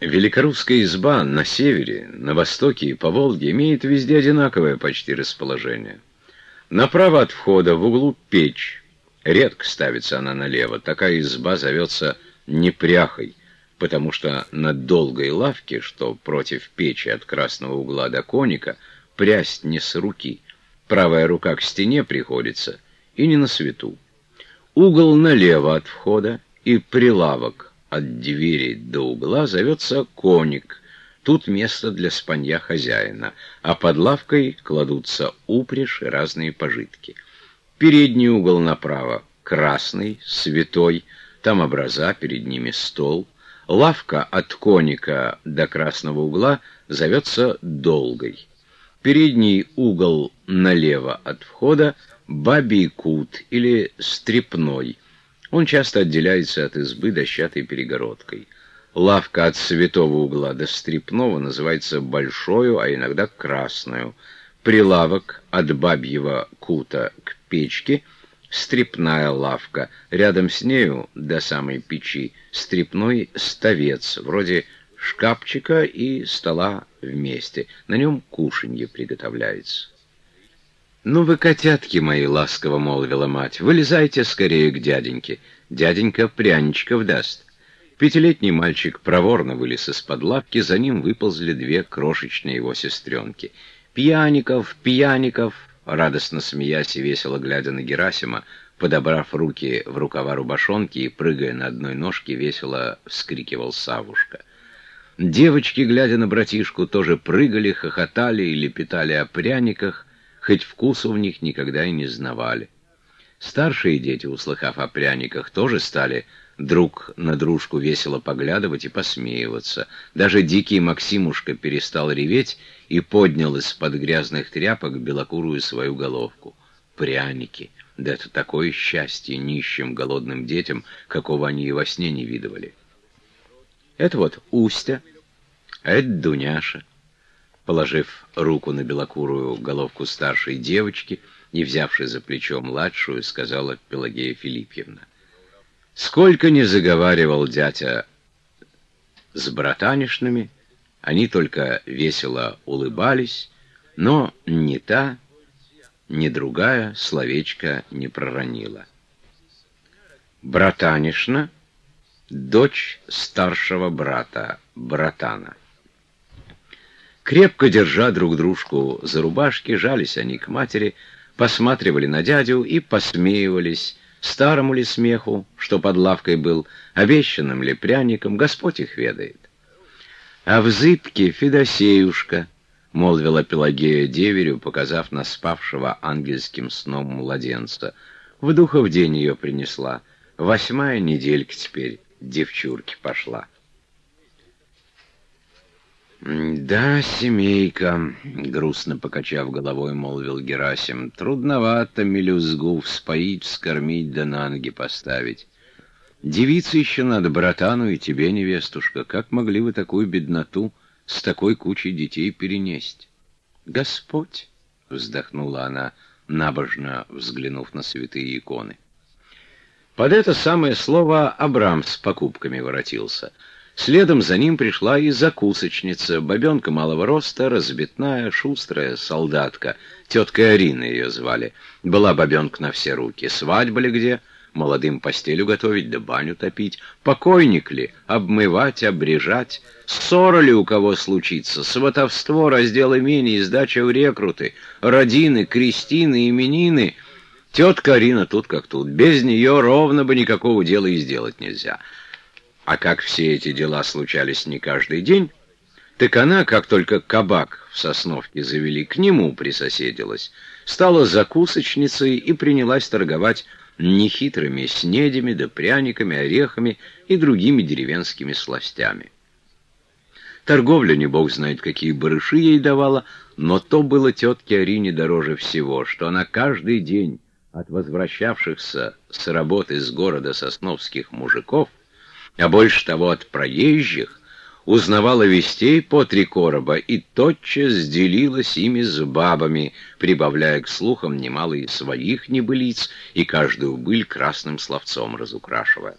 Великорусская изба на севере, на востоке и по Волге имеет везде одинаковое почти расположение. Направо от входа в углу печь. Редко ставится она налево. Такая изба зовется непряхой, потому что на долгой лавке, что против печи от красного угла до коника, прясть не с руки. Правая рука к стене приходится, и не на свету. Угол налево от входа и прилавок от двери до угла зовется коник. Тут место для спанья хозяина, а под лавкой кладутся упряжь и разные пожитки. Передний угол направо — красный, святой, там образа, перед ними стол. Лавка от коника до красного угла зовется долгой. Передний угол налево от входа — бабий кут или стрепной — он часто отделяется от избы дощатой перегородкой. Лавка от святого угла до стрипного называется большою, а иногда красную. Прилавок от бабьего кута к печке — стрипная лавка. Рядом с нею, до самой печи, стрипной ставец, вроде шкафчика и стола вместе. На нем кушанье приготовляется. «Ну вы, котятки мои!» — ласково молвила мать. «Вылезайте скорее к дяденьке. Дяденька пряничков даст». Пятилетний мальчик проворно вылез из-под лапки, за ним выползли две крошечные его сестренки. «Пьяников! Пьяников!» Радостно смеясь и весело глядя на Герасима, подобрав руки в рукава рубашонки и прыгая на одной ножке, весело вскрикивал Савушка. Девочки, глядя на братишку, тоже прыгали, хохотали и лепетали о пряниках — хоть вкусу в них никогда и не знавали. Старшие дети, услыхав о пряниках, тоже стали друг на дружку весело поглядывать и посмеиваться. Даже дикий Максимушка перестал реветь и поднял из-под грязных тряпок белокурую свою головку. Пряники! Да это такое счастье нищим голодным детям, какого они и во сне не видывали. Это вот Устя, а это Дуняша. Положив руку на белокурую головку старшей девочки и взявши за плечо младшую, сказала Пелагея Филипьевна. Сколько не заговаривал дядя с братанишными, они только весело улыбались, но ни та, ни другая словечко не проронила. Братанишна — дочь старшего брата, братана. Крепко держа друг дружку за рубашки, жались они к матери, посматривали на дядю и посмеивались, старому ли смеху, что под лавкой был, обещанным ли пряником, Господь их ведает. «А в зыбке Федосеюшка», — молвила Пелагея деверю, показав на спавшего ангельским сном младенца. В духов день ее принесла. Восьмая неделька теперь девчурки пошла. «Да, семейка», — грустно покачав головой, молвил Герасим, — «трудновато мелюзгу вспоить, вскормить да на ноги поставить. Девице еще надо, братану и тебе, невестушка, как могли вы такую бедноту с такой кучей детей перенесть?» «Господь!» — вздохнула она, набожно взглянув на святые иконы. Под это самое слово Абрам с покупками воротился — Следом за ним пришла и закусочница, бабенка малого роста, разбитная, шустрая солдатка. Тетка Арина ее звали. Была бабенка на все руки. Свадьба ли где? Молодым постелю готовить да баню топить. Покойник ли? Обмывать, обрежать? Ссора ли у кого случится? Сватовство, раздел имений, сдача в рекруты, родины, крестины, именины. Тетка Арина тут как тут. Без нее ровно бы никакого дела и сделать нельзя. А как все эти дела случались не каждый день, так она, как только кабак в Сосновке завели, к нему присоседилась, стала закусочницей и принялась торговать нехитрыми снедями да пряниками, орехами и другими деревенскими сластями. Торговля, не бог знает, какие барыши ей давала, но то было тетке Арине дороже всего, что она каждый день от возвращавшихся с работы с города сосновских мужиков а больше того от проезжих, узнавала вестей по три короба и тотчас делилась ими с бабами, прибавляя к слухам немало и своих небылиц и каждую быль красным словцом разукрашивая.